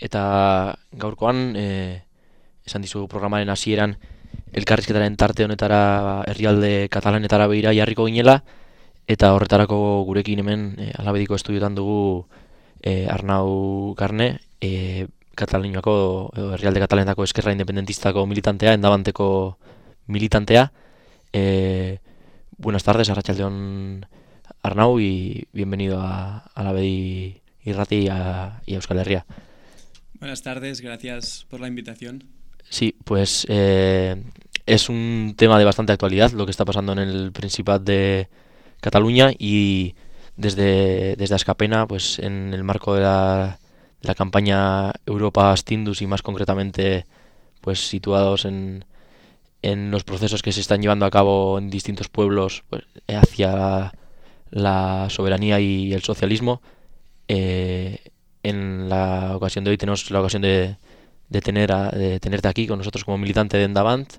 eta gaurkoan e, esan dizu programaren hasieran elkarrizketaren tarte honetara herrialde katalanetara behira jarriko ginela eta horretarako gurekin hemen e, alabediko estudiotan dugu e, Arnau Garne e, Kataliniako herrialde katalanetako eskerra independentistako militantea, endabanteko militantea e, Buenas tardes, Arrachaldeón Arnau y bienvenido a, a la BDI Irrati a, y a Euskal Herria. Buenas tardes, gracias por la invitación. Sí, pues eh, es un tema de bastante actualidad lo que está pasando en el Principat de Cataluña y desde, desde Ascapena, pues en el marco de la, la campaña Europa Stindus y más concretamente pues situados en, en los procesos que se están llevando a cabo en distintos pueblos pues, hacia la soberanía y el socialismo. Eh, en la ocasión de hoy tenemos la ocasión de, de, tener a, de tenerte aquí con nosotros como militante de Endavant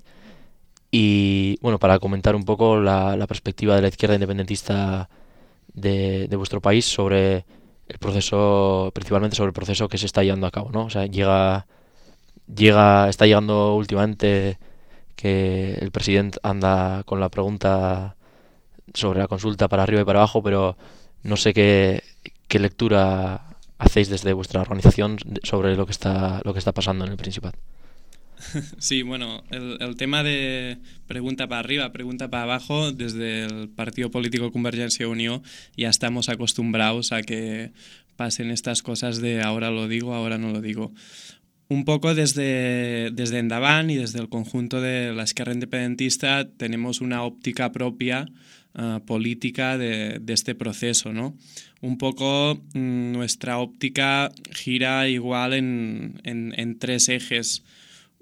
y bueno, para comentar un poco la, perspectiva de la izquierda independentista de, de, vuestro país sobre el proceso, principalmente sobre el proceso que se está llevando a cabo, ¿no? O sea, llega, llega, está llegando últimamente que el presidente anda con la pregunta sobre la consulta para arriba y para abajo, pero no sé qué lectura hacéis desde vuestra organización sobre lo que está, lo que está pasando en el Principat. Sí, bueno, el, tema de pregunta para arriba, pregunta para abajo, desde el partido político Convergencia Unión ya estamos acostumbrados a que pasen estas cosas de ahora lo digo, ahora no lo digo. Un poco desde, desde Endavant y desde el conjunto de la izquierda independentista tenemos una óptica propia uh, política de, este proceso, ¿no? Un poco mm, nuestra óptica gira igual en, en tres ejes.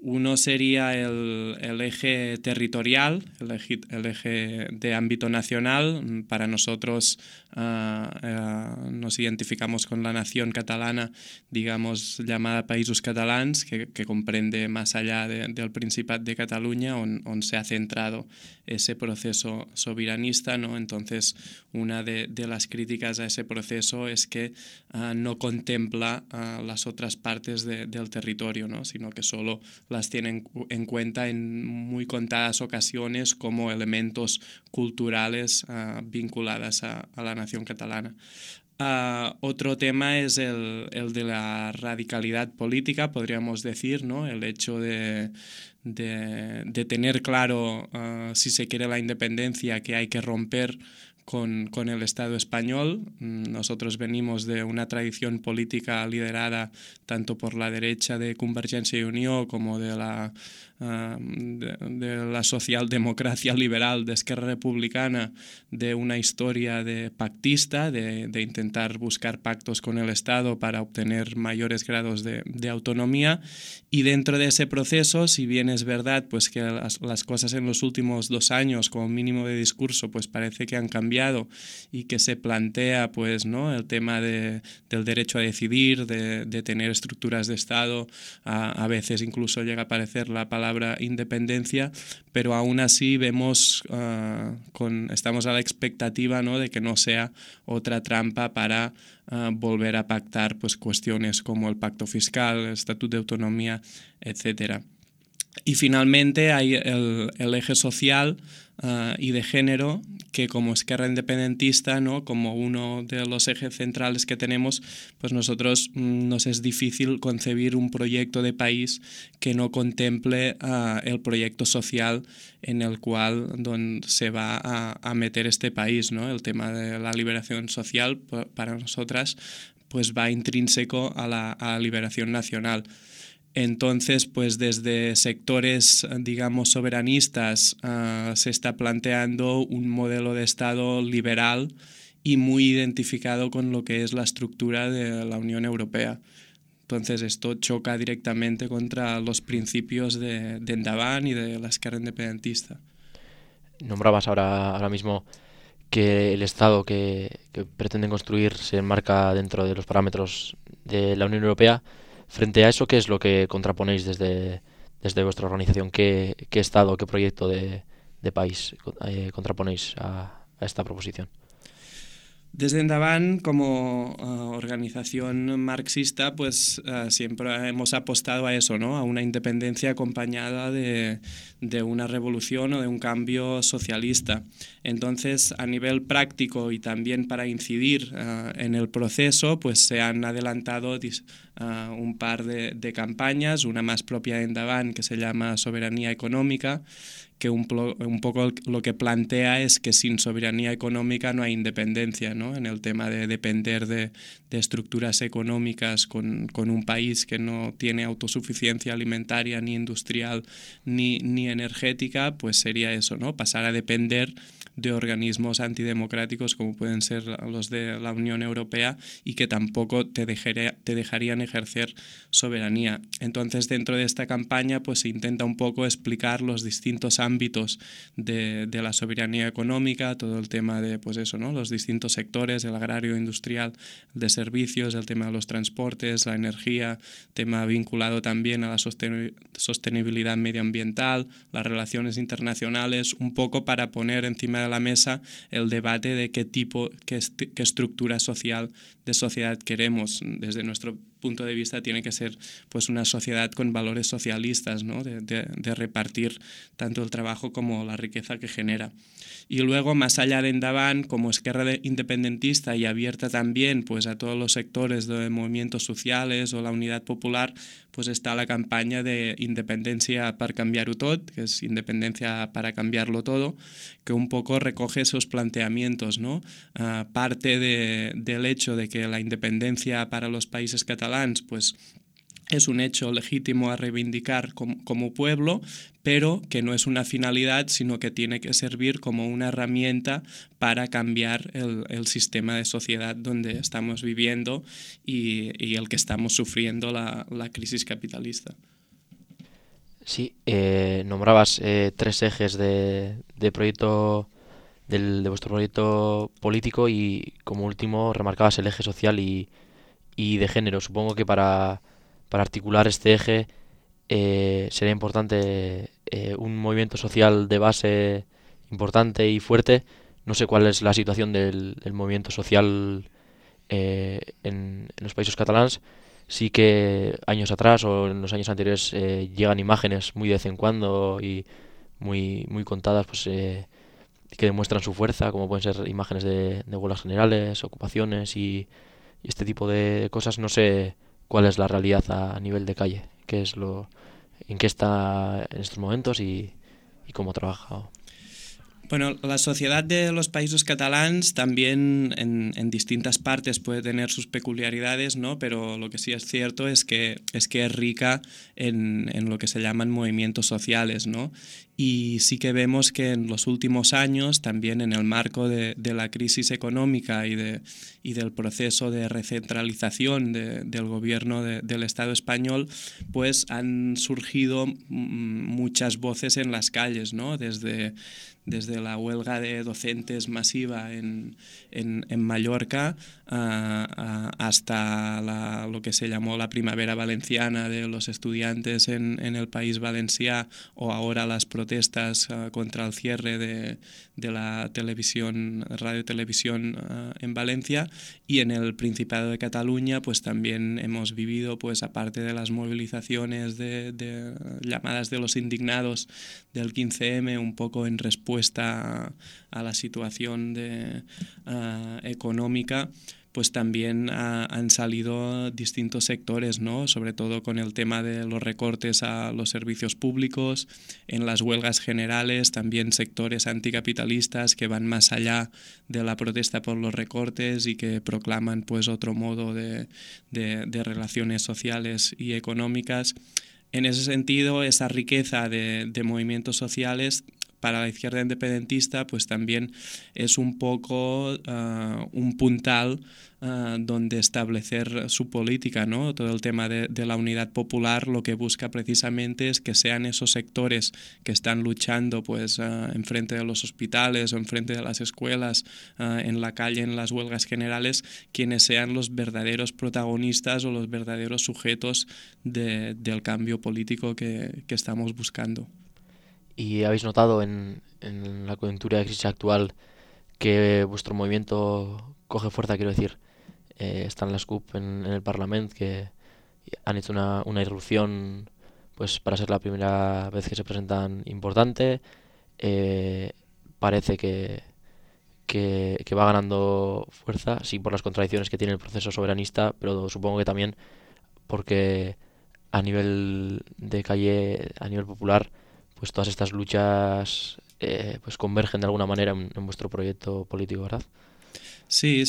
Uno sería el, eje territorial, el eje, de ámbito nacional. Para nosotros uh, uh, nos identificamos con la nación catalana, digamos, llamada Països Catalans, que, comprende más allá de, del Principat de Cataluña, donde se ha centrado ese proceso soberanista. ¿no? Entonces, una de, las críticas a ese proceso es que uh, no contempla las otras partes de, del territorio, ¿no? sino que solo las tienen en cuenta en muy contadas ocasiones como elementos culturales uh, vinculadas a, la nación catalana. Uh, otro tema es el, el, de la radicalidad política, podríamos decir, ¿no? el hecho de, de, tener claro, uh, si se quiere la independencia, que hay que romper con, con, el Estado español. Nosotros venimos de una tradición política liderada tanto por la derecha de Convergencia y Unión como de la, uh, de, de, la socialdemocracia liberal de Esquerra Republicana, de una historia de pactista, de, de, intentar buscar pactos con el Estado para obtener mayores grados de, de, autonomía. Y dentro de ese proceso, si bien es verdad pues que las, las cosas en los últimos dos años, como mínimo de discurso, pues parece que han cambiado y que se plantea pues no el tema de, del derecho a decidir de, tener estructuras de estado. A, veces incluso llega a aparecer la palabra independencia pero aún así vemos con estamos a la expectativa no de que no sea otra trampa para uh, volver a pactar pues cuestiones como el pacto fiscal el estatuto de autonomía etcétera. Y finalmente hay el eje social uh, y de género, que como Esquerra Independentista, ¿no? como uno de los ejes centrales que tenemos, pues nosotros mm, nos es difícil concebir un proyecto de país que no contemple uh, el proyecto social en el cual don, se va a, a meter este país. ¿no? El tema de la liberación social, para nosotras, pues va intrínseco a la, a la liberación nacional. Entonces, pues desde sectores, digamos, soberanistas uh, se está planteando un modelo de Estado liberal y muy identificado con lo que es la estructura de la Unión Europea. Entonces, esto choca directamente contra los principios de, de Endavant y de la izquierda independentista. Nombrabas ahora, ahora mismo que el Estado que, que pretenden construir se enmarca dentro de los parámetros de la Unión Europea. Frente a eso, ¿qué es lo que contraponéis desde, desde vuestra organización? ¿Qué, qué Estado, qué proyecto de, de país eh, contraponéis a, esta proposición? Desde Endavan, como uh, organización marxista, pues uh, siempre hemos apostado a eso, ¿no? a una independencia acompañada de, de, una revolución o de un cambio socialista. Entonces, a nivel práctico y también para incidir uh, en el proceso, pues se han adelantado un par de, de, una más propia de Endavan que se llama Soberanía Económica, que un, un, poco lo que plantea es que sin soberanía económica no hay independencia, ¿no? En el tema de depender de, de estructuras económicas con, con, un país que no tiene autosuficiencia alimentaria ni industrial ni, ni energética, pues sería eso, ¿no? Pasar a depender de organismos antidemocráticos como pueden ser los de la Unión Europea y que tampoco te, dejaría, te dejarían ejercer soberanía. Entonces, dentro de esta campaña, pues se intenta un poco explicar los distintos ámbitos de, la soberanía económica, todo el tema de, pues eso, ¿no? Los distintos sectores, el agrario, industrial, de servicios, el tema de los transportes, la energía, tema vinculado también a la sostenibilidad medioambiental, las relaciones internacionales, un poco para poner encima de la mesa el debate de qué tipo, qué estructura social de sociedad queremos. Desde nuestro punto de vista tiene que ser pues una sociedad con valores socialistas, ¿no? de, de, de repartir tanto el trabajo como la riqueza que genera. Y luego, más allá de Endavan, como esquerra independentista y abierta también pues, a todos los sectores de movimientos sociales o la unidad popular, pues está la campaña de Independencia para cambiar tot, que es Independencia para cambiarlo todo, que un poco recoge esos planteamientos, ¿no? Uh, parte de, del hecho de que la independencia para los países pues es un hecho legítimo a reivindicar como, como, pueblo, pero que no es una finalidad, sino que tiene que servir como una herramienta para cambiar el, el sistema de sociedad donde estamos viviendo y, y el que estamos sufriendo la, la crisis capitalista. Sí, eh, nombrabas eh, tres ejes de, de proyecto del, de vuestro proyecto político y como último remarcabas el eje social y, y de género. Supongo que para para articular este eje eh, sería importante eh, un movimiento social de base importante y fuerte. No sé cuál es la situación del, del movimiento social eh, en, en, los países catalanes. Sí que años atrás o en los años anteriores eh, llegan imágenes muy de vez en cuando y muy, muy contadas pues que demuestran su fuerza, como pueden ser imágenes de, de generales, ocupaciones y, y este tipo de cosas. No sé cuál es la realidad a nivel de calle, qué es lo, en qué está en estos momentos y, y cómo trabaja. Bueno, la sociedad de los países catalans también en, en, distintas partes puede tener sus peculiaridades, ¿no? pero lo que sí es cierto es que es, que es rica en, en lo que se llaman movimientos sociales. ¿no? Y sí que vemos que en los últimos años, también en el marco de, de la crisis económica y, de, y del proceso de recentralización de, del gobierno de, del Estado español, pues han surgido muchas voces en las calles, ¿no? desde, desde la huelga de docentes masiva en, en, en Mallorca uh, uh, hasta la, lo que se llamó la primavera valenciana de los estudiantes en, en el país valencià o ahora las protestas protestas uh, contra el cierre de, de, la televisión, radio televisión uh, en Valencia y en el Principado de Cataluña pues también hemos vivido pues aparte de las movilizaciones de, llamadas de los indignados del 15M un poco en respuesta a, la situación uh, económica pues también ha, han salido distintos sectores, ¿no? sobre todo con el tema de los recortes a los servicios públicos, en las huelgas generales, también sectores anticapitalistas que van más allá de la protesta por los recortes y que proclaman pues otro modo de, de, de relaciones sociales y económicas. En ese sentido, esa riqueza de, de movimientos sociales para la izquierda independentista pues también es un poco uh, un puntal uh, donde establecer su política, ¿no? Todo el tema de, la unidad popular lo que busca precisamente es que sean esos sectores que están luchando pues uh, enfrente de los hospitales o enfrente de las escuelas, en la calle, en las huelgas generales, quienes sean los verdaderos protagonistas o los verdaderos sujetos de, del cambio político que estamos buscando. ¿Y habéis notado en, en la coyuntura de crisis actual que vuestro movimiento coge fuerza, quiero decir, eh, están las CUP en, el Parlamento que han hecho una, una, irrupción pues para ser la primera vez que se presentan importante. Eh, parece que, que, va ganando fuerza, sí por las contradicciones que tiene el proceso soberanista, pero supongo que también porque a nivel de calle, a nivel popular, pues todas estas luchas eh, pues convergen de alguna manera en, en vuestro proyecto político, ¿verdad? Sí,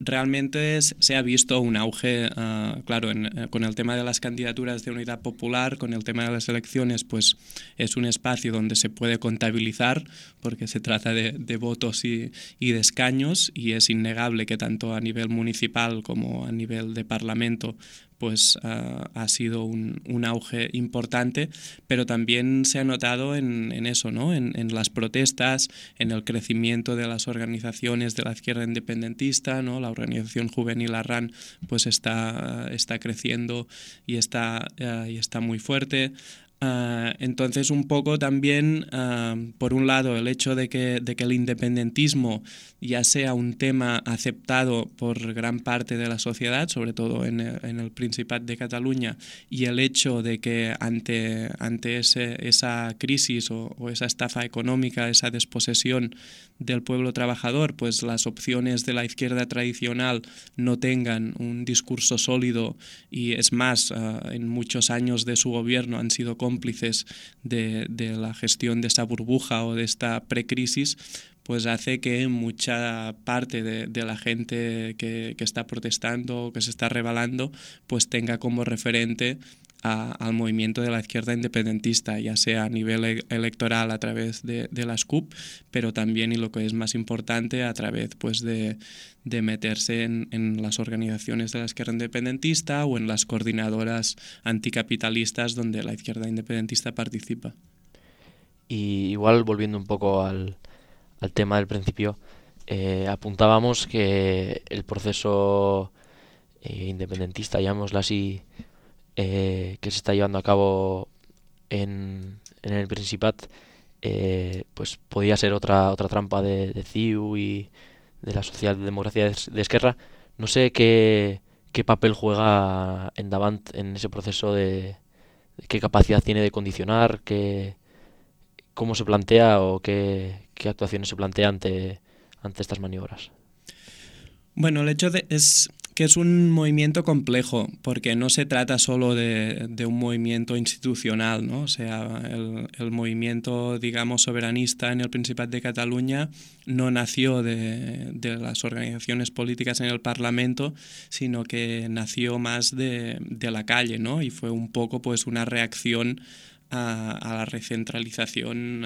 realmente se ha visto un auge, uh, claro, en, eh, con el tema de las candidaturas de unidad popular, con el tema de las elecciones, pues es un espacio donde se puede contabilizar, porque se trata de, de votos y, y, de escaños, y es innegable que tanto a nivel municipal como a nivel de parlamento pues uh, ha sido un, un, auge importante, pero también se ha notado en, en eso, ¿no? En, en, las protestas, en el crecimiento de las organizaciones de la izquierda independentista, ¿no? La organización juvenil Arran pues está, está creciendo y está, uh, y está muy fuerte. Uh, entonces, un poco también, uh, por un lado, el hecho de que, de que el independentismo ya sea un tema aceptado por gran parte de la sociedad, sobre todo en el, en Principat de Cataluña, y el hecho de que ante, ante ese, esa crisis o, o, esa estafa económica, esa desposesión del pueblo trabajador, pues las opciones de la izquierda tradicional no tengan un discurso sólido y es más, uh, en muchos años de su gobierno han sido cómplices de, la gestión de esta burbuja o de esta precrisis, pues hace que mucha parte de, la gente que, está protestando, que se está rebelando, pues tenga como referente a, al movimiento de la izquierda independentista, ya sea a nivel e electoral a través de, de, las CUP, pero también, y lo que es más importante, a través pues, de, de meterse en, en, las organizaciones de la izquierda independentista o en las coordinadoras anticapitalistas donde la izquierda independentista participa. Y igual volviendo un poco al, al tema del principio, eh, apuntábamos que el proceso eh, independentista, llamémoslo así, eh, que se está llevando a cabo en, en el Principat, eh, pues podía ser otra otra trampa de, CIU y de la socialdemocracia de, Esquerra. No sé qué, qué papel juega en Davant en ese proceso de, de qué capacidad tiene de condicionar, qué, cómo se plantea o qué, qué actuaciones se plantea ante, ante estas maniobras. Bueno, el hecho de, es que es un movimiento complejo, porque no se trata solo de, de un movimiento institucional, ¿no? O sea, el, el, movimiento, digamos, soberanista en el Principat de Cataluña no nació de, de, las organizaciones políticas en el Parlamento, sino que nació más de, de la calle, ¿no? Y fue un poco, pues, una reacción a, la recentralización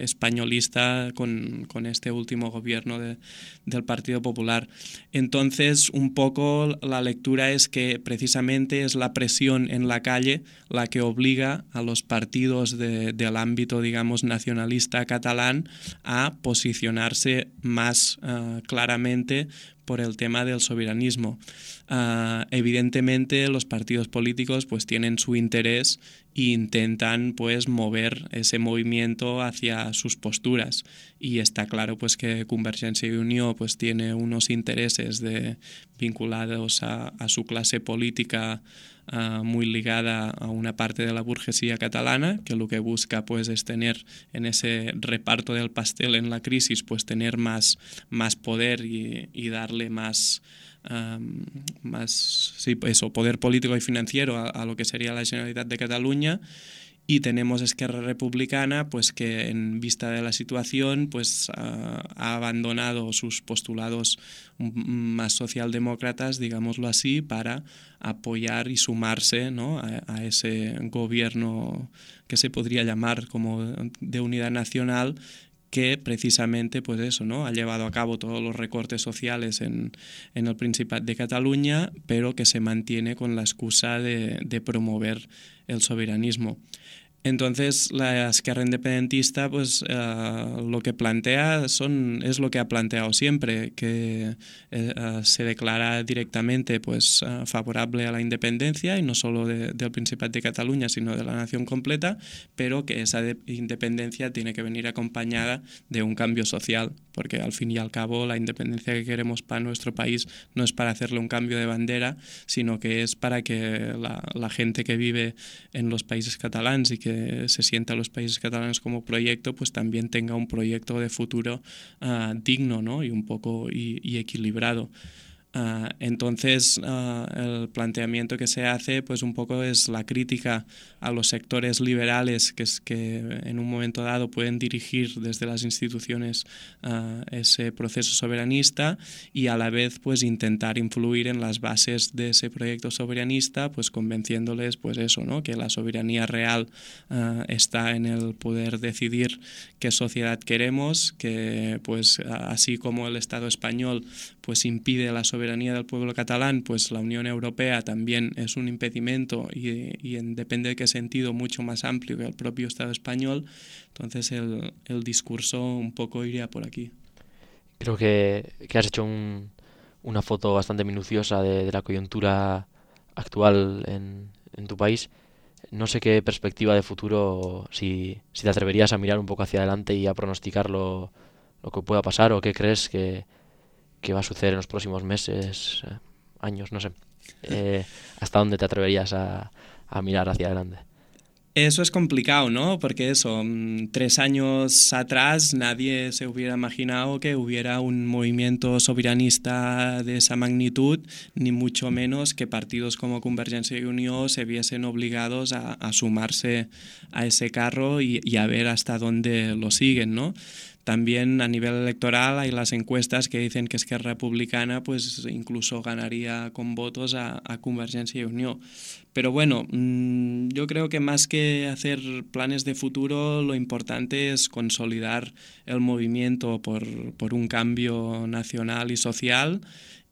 españolista con, con, este último gobierno de, del Partido Popular. Entonces, un poco la lectura es que precisamente es la presión en la calle la que obliga a los partidos de, del ámbito, digamos, nacionalista catalán a posicionarse más uh, claramente por el tema del soberanismo. Uh, evidentemente los partidos políticos pues tienen su interés e intentan pues mover ese movimiento hacia sus posturas y está claro pues que Convergencia y Unió pues tiene unos intereses de, vinculados a, su clase política uh, muy ligada a una parte de la burguesía catalana que lo que busca pues es tener en ese reparto del pastel en la crisis pues tener más, más poder y, darle más más sí, eso, poder político y financiero a, a, lo que sería la Generalitat de Cataluña y tenemos Esquerra Republicana pues que en vista de la situación pues ha abandonado sus postulados más socialdemócratas digámoslo así para apoyar y sumarse ¿no? a, ese gobierno que se podría llamar como de unidad nacional que precisamente pues eso, ¿no? ha llevado a cabo todos los recortes sociales en, en el Principat de Cataluña, pero que se mantiene con la excusa de promover el soberanismo. Entonces, la izquierda independentista, pues uh, lo que plantea son, es lo que ha planteado siempre, que uh, se declara directamente pues, favorable a la independencia, y no solo de, del Principat de Cataluña, sino de la nación completa, pero que esa independencia tiene que venir acompañada de un cambio social, porque al fin y al cabo la independencia que queremos para nuestro país no es para hacerle un cambio de bandera, sino que es para que la, la gente que vive en los países catalanes y que se sienta los países catalanes como proyecto, pues también tenga un proyecto de futuro uh, digno ¿no? y un poco y, y equilibrado. Uh, entonces, uh, el planteamiento que se hace, pues un poco es la crítica a los sectores liberales que, es, que en un momento dado pueden dirigir desde las instituciones uh, ese proceso soberanista y a la vez, pues intentar influir en las bases de ese proyecto soberanista, pues convenciéndoles, pues eso, ¿no? Que la soberanía real está en el poder decidir qué sociedad queremos, que, pues así como el Estado español, pues impide la soberanía del pueblo catalán, pues la Unión Europea también es un impedimento y, en, depende de qué sentido mucho más amplio que el propio Estado español. Entonces el, el discurso un poco iría por aquí. Creo que, que has hecho un, una foto bastante minuciosa de, la coyuntura actual en, en, tu país. No sé qué perspectiva de futuro, si, si te atreverías a mirar un poco hacia adelante y a pronosticar lo que pueda pasar o qué crees que, qué va a suceder en los próximos meses, eh, años, no sé. Eh, ¿Hasta dónde te atreverías a, a, mirar hacia adelante? Eso es complicado, ¿no? Porque eso, mm, tres años atrás nadie se hubiera imaginado que hubiera un movimiento soberanista de esa magnitud, ni mucho menos que partidos como Convergencia y Unión se viesen obligados a, a sumarse a ese carro y, y, a ver hasta dónde lo siguen, ¿no? También a nivel electoral hay las encuestas que dicen que Esquerra Republicana pues incluso ganaría con votos a, a Convergencia y Unión. Pero bueno, mmm, yo creo que más que hacer planes de futuro, lo importante es consolidar el movimiento por, por un cambio nacional y social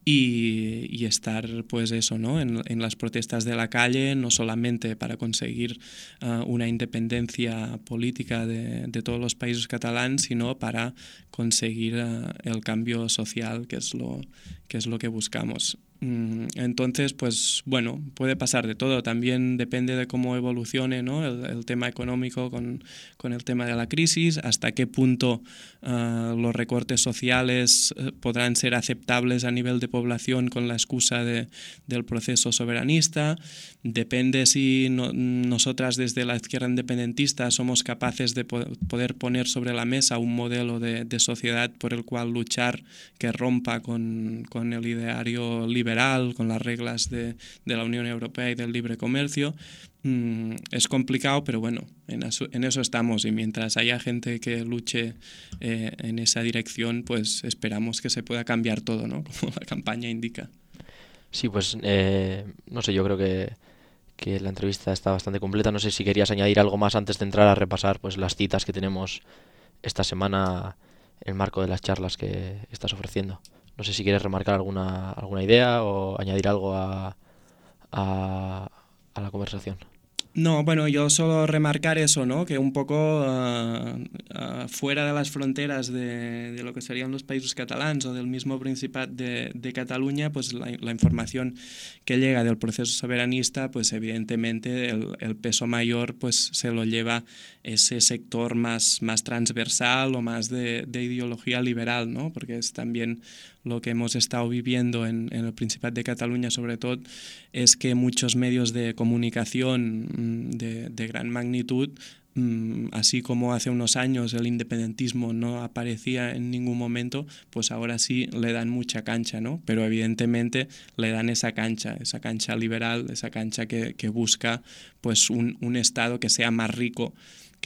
y, estar pues eso no en, en, las protestas de la calle no solamente para conseguir uh, una independencia política de, de, todos los países catalanes sino para conseguir uh, el cambio social que es lo que es lo que buscamos entonces, pues bueno, puede pasar de todo. También depende de cómo evolucione ¿no? el, el, tema económico con, con, el tema de la crisis, hasta qué punto uh, los recortes sociales uh, podrán ser aceptables a nivel de población con la excusa de, del proceso soberanista. Depende si no, nosotras desde la izquierda independentista somos capaces de po poder poner sobre la mesa un modelo de, de, sociedad por el cual luchar que rompa con, con el ideario liberal liberal, con las reglas de, la Unión Europea y del libre comercio. Mm, es complicado, pero bueno, en en eso, estamos y mientras haya gente que luche eh, en esa dirección, pues esperamos que se pueda cambiar todo, ¿no? Como la campaña indica. Sí, pues eh, no sé, yo creo que, que la entrevista está bastante completa. No sé si querías añadir algo más antes de entrar a repasar pues las citas que tenemos esta semana en el marco de las charlas que estás ofreciendo. No sé si quieres remarcar alguna, alguna idea o añadir algo a, a, la conversación. No, bueno, yo solo remarcar eso, ¿no? Que un poco uh, uh, fuera de las fronteras de, de, lo que serían los países catalanes o del mismo Principat de, de Cataluña, pues la, la, información que llega del proceso soberanista, pues evidentemente el, el, peso mayor pues se lo lleva ese sector más, más transversal o más de, de ideología liberal, ¿no? Porque es también lo que hemos estado viviendo en, en, el Principat de Cataluña sobre todo es que muchos medios de comunicación de, de gran magnitud así como hace unos años el independentismo no aparecía en ningún momento, pues ahora sí le dan mucha cancha, ¿no? Pero evidentemente le dan esa cancha, esa cancha liberal, esa cancha que, que busca pues un, un Estado que sea más rico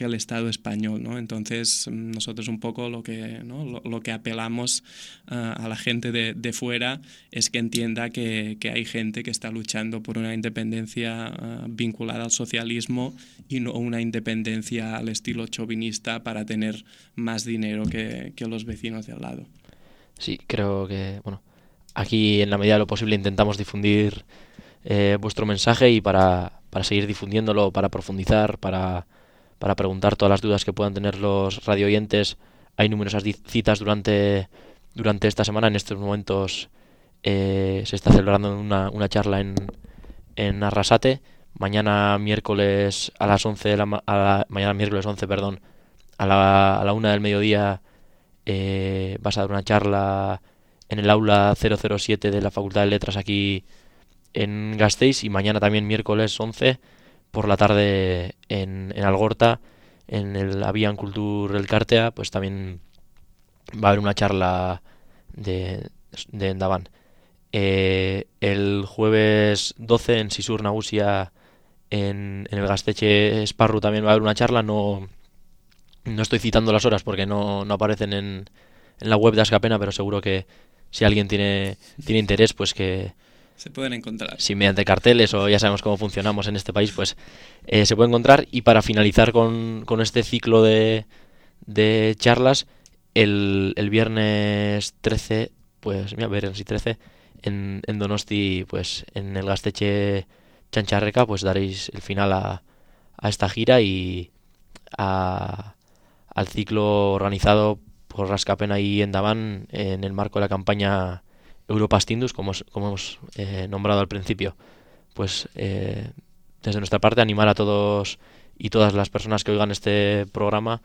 que el Estado español. Entonces, nosotros un poco lo que, lo, que apelamos uh, a la gente de, fuera es que entienda que, hay gente que está luchando por una independencia uh, vinculada al socialismo y no una independencia al estilo chauvinista para tener más dinero que, que los vecinos de al lado. Sí, creo que, bueno, aquí en la medida de lo posible intentamos difundir eh, vuestro mensaje y para, para seguir difundiéndolo, para profundizar, para para preguntar todas las dudas que puedan tener los radio oyentes. Hay numerosas citas durante, durante esta semana. En estos momentos eh, se está celebrando una, una charla en, en Arrasate. Mañana miércoles a las 11 de la, a la, mañana miércoles 11, perdón, a la, a la una del mediodía eh, vas a dar una charla en el aula 007 de la Facultad de Letras aquí en Gasteiz y mañana también miércoles 11 por la tarde en, en Algorta, en el Avian Culture El Cartea, pues también va a haber una charla de, de Endavan. Eh, el jueves 12 en Sisur Nagusia, en, en el Gasteche Sparru también va a haber una charla. No, no estoy citando las horas porque no, no aparecen en, en la web de Ascapena, pero seguro que si alguien tiene, tiene interés, pues que, se pueden encontrar. Si mediante carteles o ya sabemos cómo funcionamos en este país, pues eh, se puede encontrar. Y para finalizar con, con este ciclo de, de charlas, el, el, viernes 13, pues mira, viernes y 13, en, en Donosti, pues en el Gasteche Chancharreca, pues daréis el final a, a esta gira y a, al ciclo organizado por Rascapena y Endavan en el marco de la campaña Europa Stindus, como, hemos eh, nombrado al principio. Pues eh, desde nuestra parte animar a todos y todas las personas que oigan este programa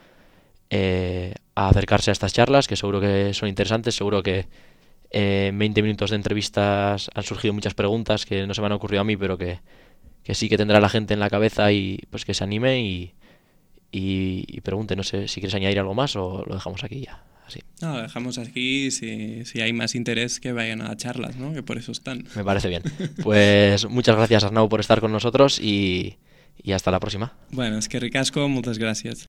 eh, a acercarse a estas charlas, que seguro que son interesantes, seguro que en 20 minutos de entrevistas han surgido muchas preguntas que no se me han ocurrido a mí, pero que, sí que tendrá la gente en la cabeza y pues que se anime y, y pregunte. No sé si quieres añadir algo más o lo dejamos aquí ya. Así. No, lo dejamos aquí. Si, si, hay más interés, que vayan a charlas, ¿no? Que por eso están. Me parece bien. Pues muchas gracias, Arnau, por estar con nosotros y, y hasta la próxima. Bueno, es que ricasco, muchas gracias.